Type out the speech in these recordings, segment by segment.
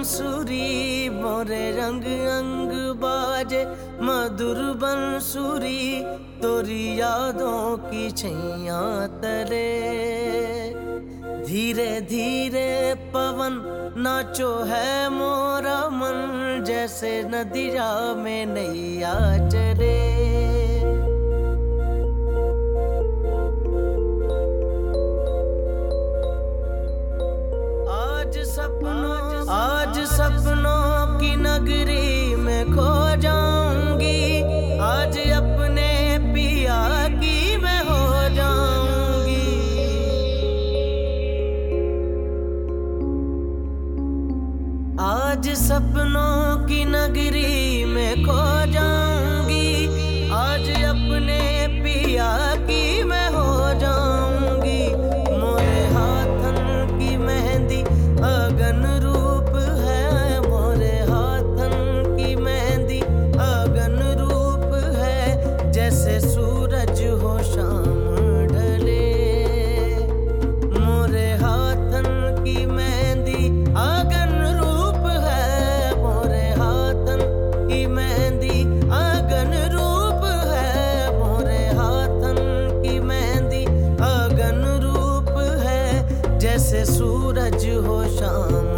बंसुरी, मोरे रंग अंग बाजे। मधुर बंसुरी, तोरी यादों की छैया तले धीरे धीरे पवन नाचो है मोरा मन, जैसे नदिया में नैया चले सपनों की नगरी में खो जाऊँगी। आज अपने पिया की मैं हो जाऊँगी। आज सपनों की नगरी में खो जाऊँगी। आज अपने पिया की आज हो शाम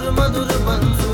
मधुर मधुर बंसु